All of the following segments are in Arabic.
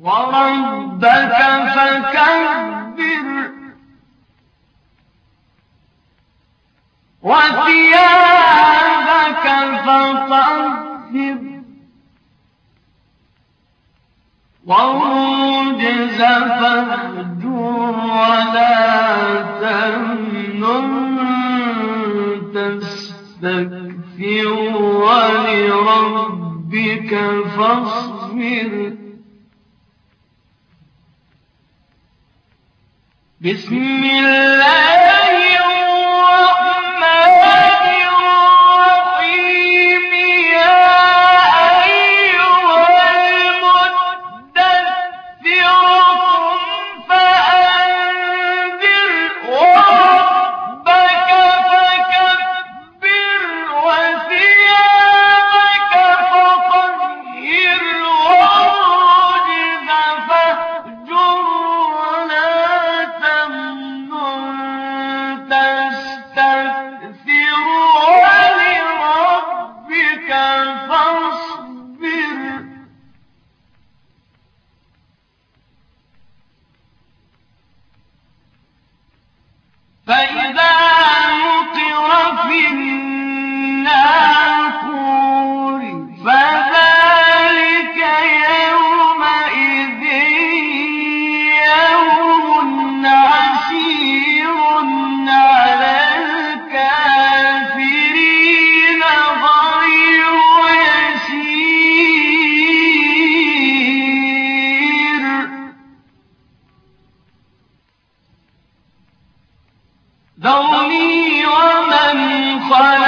وربك فكبر. وثيابك فطهر. والرجز فاهجر بسم الله ذرني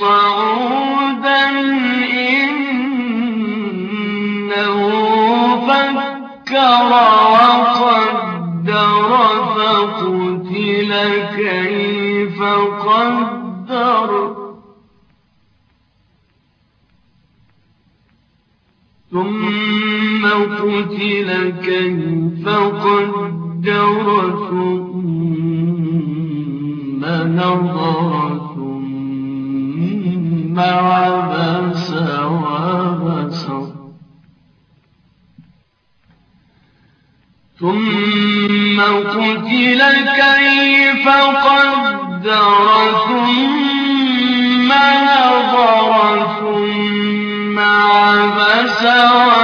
صعودا إنه فكر وقدر فقتل كيف قدر. ثم قتل كيف قدر ثم نظر ثم عبس وبسر ثم قتل كيف قدر. ثم نظر ثم عبس وبسر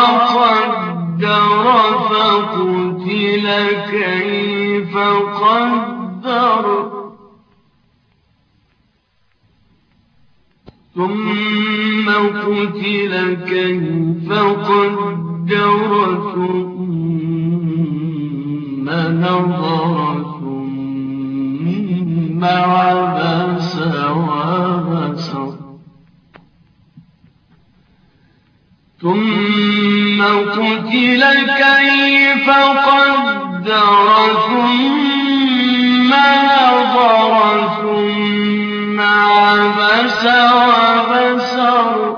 ثم قتل كيف قدر ثم نظر ثم عبس وبصر ثم قتل كيف قدر ثم عبس وبسر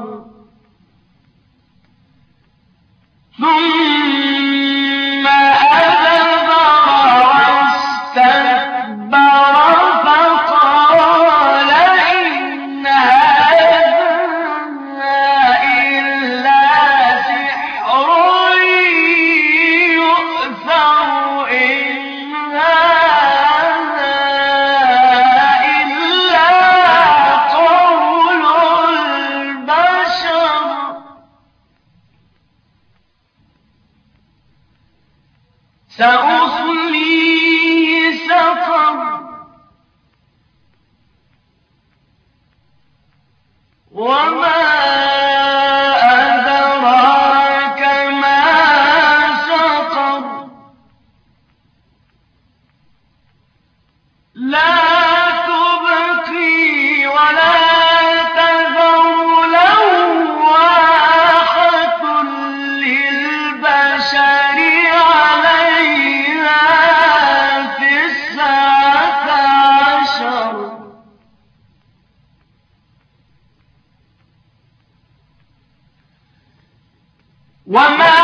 وما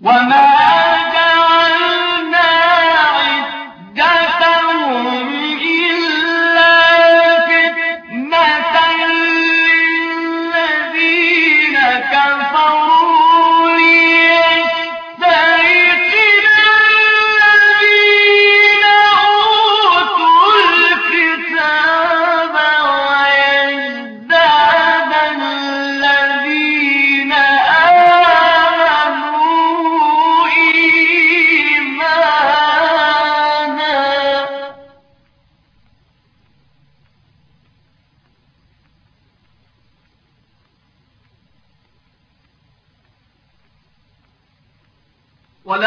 وما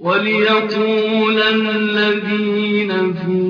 وليقول الذين في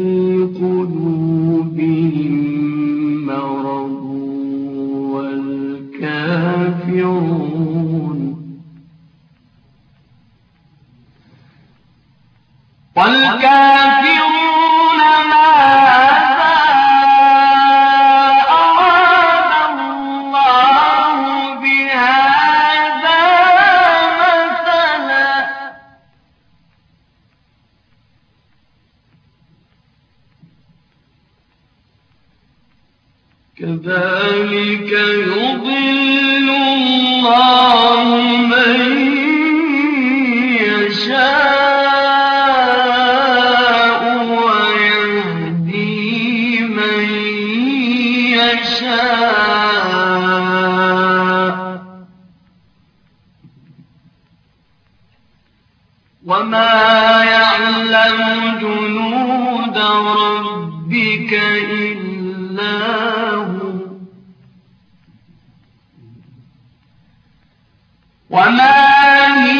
وما هي